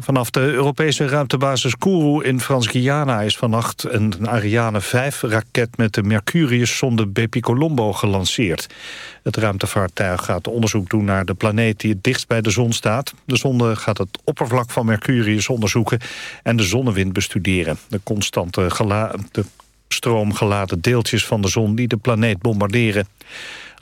Vanaf de Europese ruimtebasis Kourou in Frans-Guyana is vannacht een Ariane 5-raket met de Mercurius-zonde Bepicolombo gelanceerd. Het ruimtevaartuig gaat onderzoek doen naar de planeet die het dichtst bij de zon staat. De zonde gaat het oppervlak van Mercurius onderzoeken en de zonnewind bestuderen. De constante de stroomgeladen deeltjes van de zon die de planeet bombarderen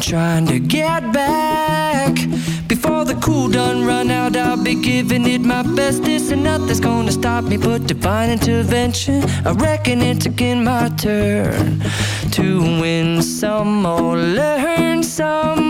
Trying to get back. Before the cool done run out, I'll be giving it my best. This and nothing's gonna stop me but divine intervention. I reckon it's again my turn to win some or learn some.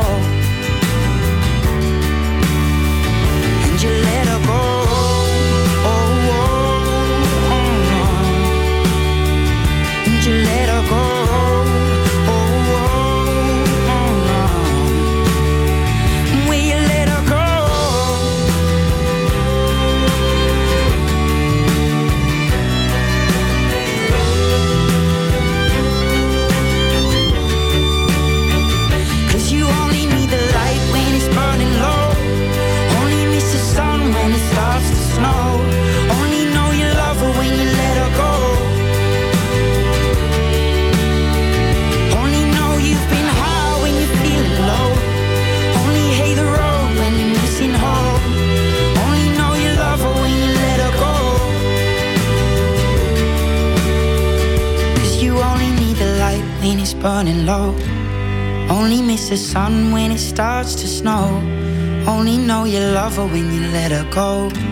cold.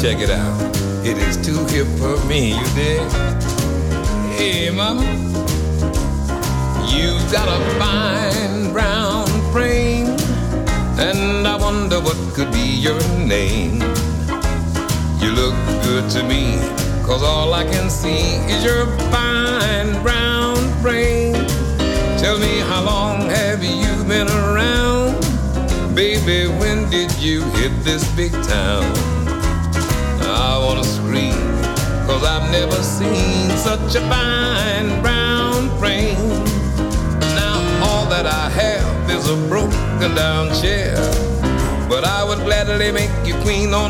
Check it out?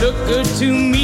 Look good to me,